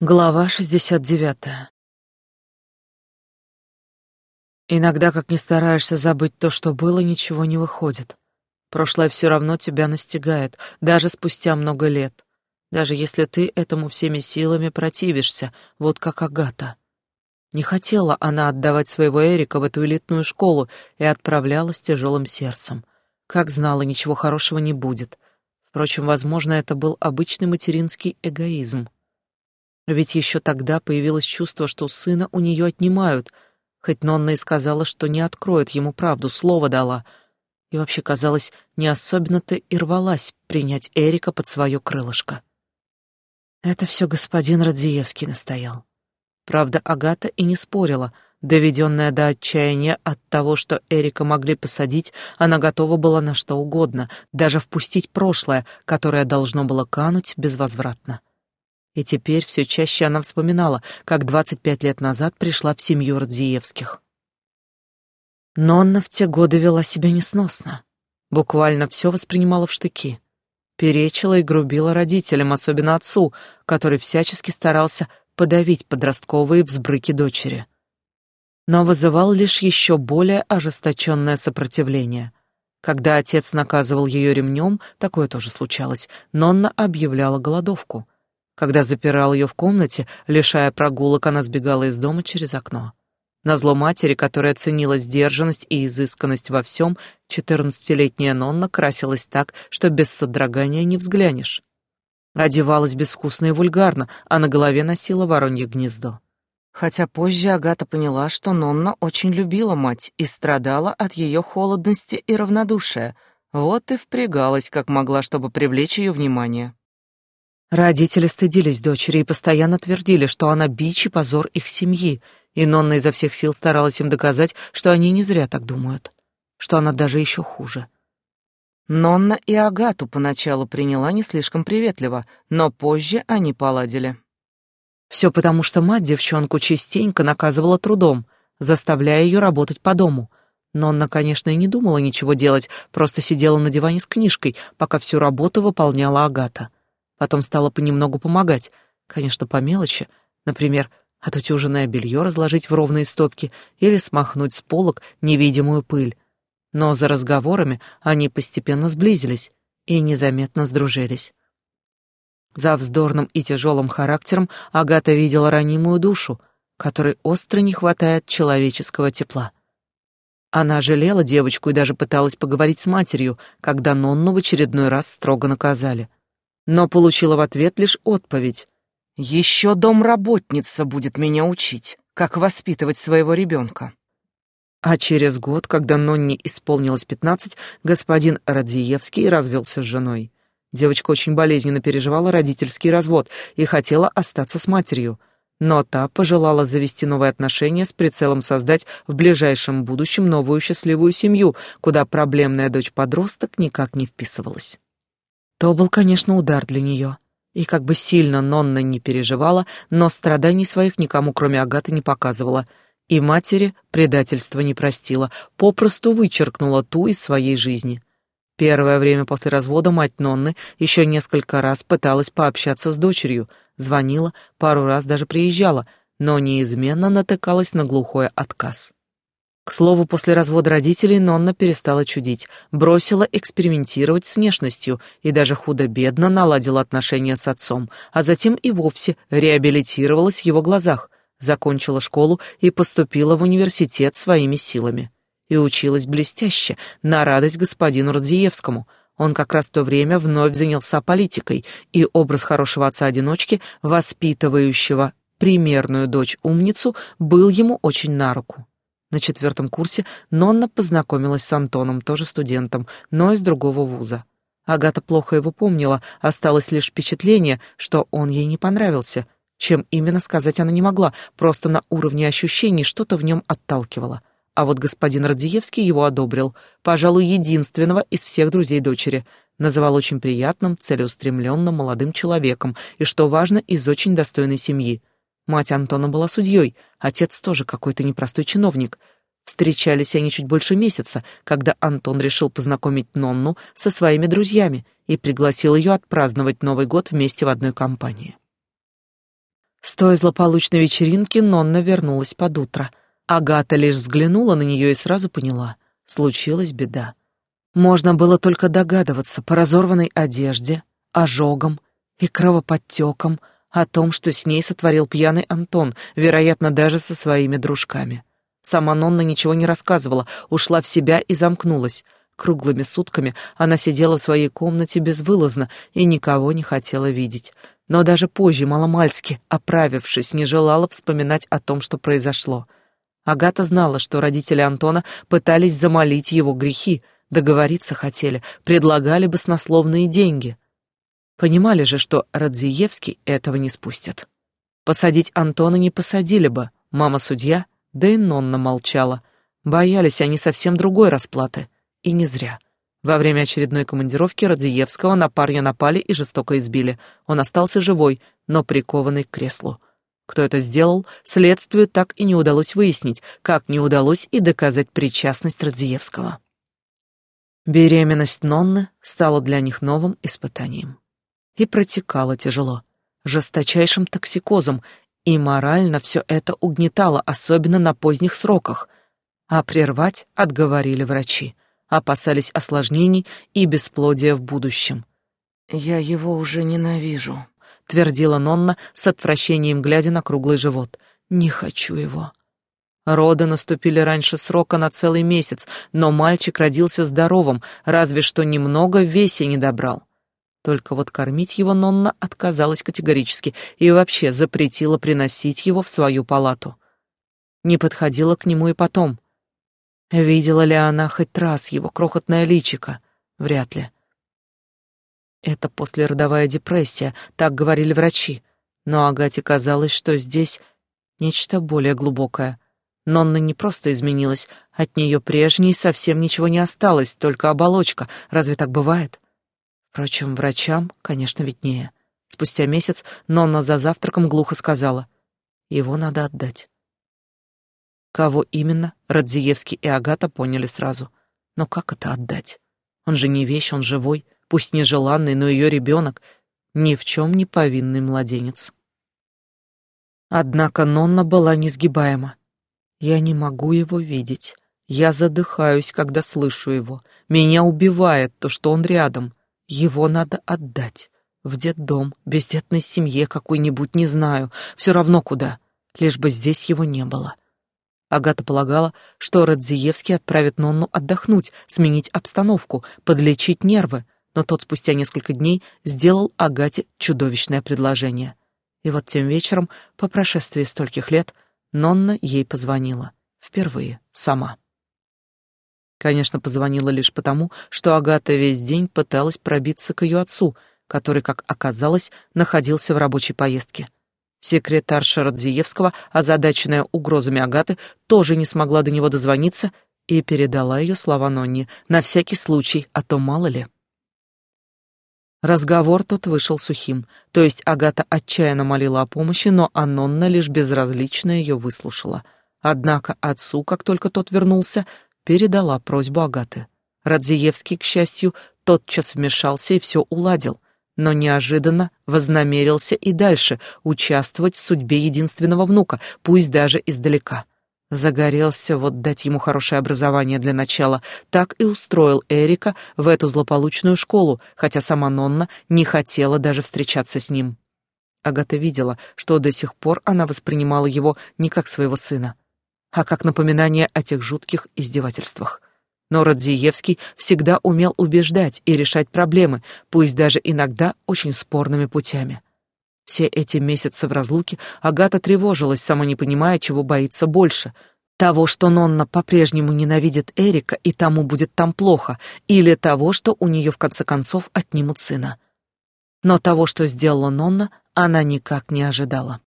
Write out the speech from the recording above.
Глава 69. Иногда, как ни стараешься забыть то, что было, ничего не выходит. Прошлое все равно тебя настигает, даже спустя много лет. Даже если ты этому всеми силами противишься, вот как Агата. Не хотела она отдавать своего Эрика в эту элитную школу и отправлялась тяжелым сердцем. Как знала, ничего хорошего не будет. Впрочем, возможно, это был обычный материнский эгоизм. Ведь еще тогда появилось чувство, что сына у нее отнимают, хоть Нонна и сказала, что не откроет ему правду, слово дала. И вообще, казалось, не особенно-то и рвалась принять Эрика под свое крылышко. Это все господин Радзиевский настоял. Правда, Агата и не спорила. Доведенная до отчаяния от того, что Эрика могли посадить, она готова была на что угодно, даже впустить прошлое, которое должно было кануть безвозвратно. И теперь все чаще она вспоминала, как 25 лет назад пришла в семью Радзиевских. Нонна в те годы вела себя несносно. Буквально все воспринимала в штыки. Перечила и грубила родителям, особенно отцу, который всячески старался подавить подростковые взбрыки дочери. Но вызывал лишь еще более ожесточенное сопротивление. Когда отец наказывал ее ремнем, такое тоже случалось, Нонна объявляла голодовку — когда запирал ее в комнате, лишая прогулок, она сбегала из дома через окно. Назло матери, которая ценила сдержанность и изысканность во всем, четырнадцатилетняя Нонна красилась так, что без содрогания не взглянешь. Одевалась безвкусно и вульгарно, а на голове носила воронье гнездо. Хотя позже Агата поняла, что Нонна очень любила мать и страдала от ее холодности и равнодушия, вот и впрягалась, как могла, чтобы привлечь ее внимание. Родители стыдились дочери и постоянно твердили, что она бич и позор их семьи, и Нонна изо всех сил старалась им доказать, что они не зря так думают, что она даже еще хуже. Нонна и Агату поначалу приняла не слишком приветливо, но позже они поладили. Все потому, что мать девчонку частенько наказывала трудом, заставляя ее работать по дому. Нонна, конечно, и не думала ничего делать, просто сидела на диване с книжкой, пока всю работу выполняла Агата. Потом стала понемногу помогать, конечно, по мелочи, например, отутюженное белье разложить в ровные стопки или смахнуть с полок невидимую пыль. Но за разговорами они постепенно сблизились и незаметно сдружились. За вздорным и тяжелым характером Агата видела ранимую душу, которой остро не хватает человеческого тепла. Она жалела девочку и даже пыталась поговорить с матерью, когда Нонну в очередной раз строго наказали но получила в ответ лишь отповедь. «Еще домработница будет меня учить, как воспитывать своего ребенка». А через год, когда Нонне исполнилось пятнадцать, господин Радзиевский развелся с женой. Девочка очень болезненно переживала родительский развод и хотела остаться с матерью, но та пожелала завести новые отношения с прицелом создать в ближайшем будущем новую счастливую семью, куда проблемная дочь-подросток никак не вписывалась. То был, конечно, удар для нее. И как бы сильно Нонна не переживала, но страданий своих никому, кроме Агаты, не показывала. И матери предательства не простила, попросту вычеркнула ту из своей жизни. Первое время после развода мать Нонны еще несколько раз пыталась пообщаться с дочерью, звонила, пару раз даже приезжала, но неизменно натыкалась на глухой отказ. К слову, после развода родителей Нонна перестала чудить, бросила экспериментировать с внешностью и даже худо-бедно наладила отношения с отцом, а затем и вовсе реабилитировалась в его глазах, закончила школу и поступила в университет своими силами. И училась блестяще, на радость господину Радзиевскому. Он как раз в то время вновь занялся политикой, и образ хорошего отца-одиночки, воспитывающего примерную дочь-умницу, был ему очень на руку. На четвертом курсе Нонна познакомилась с Антоном, тоже студентом, но из другого вуза. Агата плохо его помнила, осталось лишь впечатление, что он ей не понравился. Чем именно сказать она не могла, просто на уровне ощущений что-то в нем отталкивало. А вот господин Радзиевский его одобрил, пожалуй, единственного из всех друзей дочери. Называл очень приятным, целеустремленным молодым человеком и, что важно, из очень достойной семьи. Мать Антона была судьей, отец тоже какой-то непростой чиновник. Встречались они чуть больше месяца, когда Антон решил познакомить Нонну со своими друзьями и пригласил ее отпраздновать Новый год вместе в одной компании. С той злополучной вечеринки Нонна вернулась под утро. Агата лишь взглянула на нее и сразу поняла — случилась беда. Можно было только догадываться по разорванной одежде, ожогам и кровоподтекам о том, что с ней сотворил пьяный Антон, вероятно, даже со своими дружками. Сама Нонна ничего не рассказывала, ушла в себя и замкнулась. Круглыми сутками она сидела в своей комнате безвылазно и никого не хотела видеть. Но даже позже, маломальски, оправившись, не желала вспоминать о том, что произошло. Агата знала, что родители Антона пытались замолить его грехи, договориться хотели, предлагали баснословные деньги. Понимали же, что Радзиевский этого не спустят. Посадить Антона не посадили бы, мама-судья, да и Нонна молчала. Боялись они совсем другой расплаты. И не зря. Во время очередной командировки Радзиевского на парня напали и жестоко избили. Он остался живой, но прикованный к креслу. Кто это сделал, следствию так и не удалось выяснить, как не удалось и доказать причастность Радзиевского. Беременность Нонны стала для них новым испытанием. И протекала тяжело, жесточайшим токсикозом, и морально все это угнетало, особенно на поздних сроках. А прервать отговорили врачи, опасались осложнений и бесплодия в будущем. «Я его уже ненавижу», — твердила Нонна с отвращением, глядя на круглый живот. «Не хочу его». Роды наступили раньше срока на целый месяц, но мальчик родился здоровым, разве что немного в весе не добрал. Только вот кормить его Нонна отказалась категорически и вообще запретила приносить его в свою палату. Не подходила к нему и потом. Видела ли она хоть раз его крохотное личико? Вряд ли. Это послеродовая депрессия, так говорили врачи. Но Агате казалось, что здесь нечто более глубокое — Нонна не просто изменилась, от нее прежней совсем ничего не осталось, только оболочка. Разве так бывает? Впрочем, врачам, конечно, виднее. Спустя месяц Нонна за завтраком глухо сказала: "Его надо отдать". Кого именно, Радзиевский и Агата поняли сразу. Но как это отдать? Он же не вещь, он живой, пусть нежеланный, но ее ребенок, ни в чем не повинный младенец. Однако Нонна была несгибаема. Я не могу его видеть. Я задыхаюсь, когда слышу его. Меня убивает то, что он рядом. Его надо отдать. В детдом, бездетной семье какой-нибудь, не знаю. Все равно куда. Лишь бы здесь его не было. Агата полагала, что Радзиевский отправит Нонну отдохнуть, сменить обстановку, подлечить нервы, но тот спустя несколько дней сделал Агате чудовищное предложение. И вот тем вечером, по прошествии стольких лет, Нонна ей позвонила. Впервые. Сама. Конечно, позвонила лишь потому, что Агата весь день пыталась пробиться к ее отцу, который, как оказалось, находился в рабочей поездке. Секретарша Радзиевского, озадаченная угрозами Агаты, тоже не смогла до него дозвониться и передала ее слова Нонне, на всякий случай, а то мало ли. Разговор тот вышел сухим, то есть Агата отчаянно молила о помощи, но Анонна лишь безразлично ее выслушала. Однако отцу, как только тот вернулся, передала просьбу Агаты. Радзиевский, к счастью, тотчас вмешался и все уладил, но неожиданно вознамерился и дальше участвовать в судьбе единственного внука, пусть даже издалека. Загорелся вот дать ему хорошее образование для начала, так и устроил Эрика в эту злополучную школу, хотя сама Нонна не хотела даже встречаться с ним. Агата видела, что до сих пор она воспринимала его не как своего сына, а как напоминание о тех жутких издевательствах. Но Радзиевский всегда умел убеждать и решать проблемы, пусть даже иногда очень спорными путями. Все эти месяцы в разлуке Агата тревожилась, сама не понимая, чего боится больше. Того, что Нонна по-прежнему ненавидит Эрика, и тому будет там плохо, или того, что у нее в конце концов отнимут сына. Но того, что сделала Нонна, она никак не ожидала.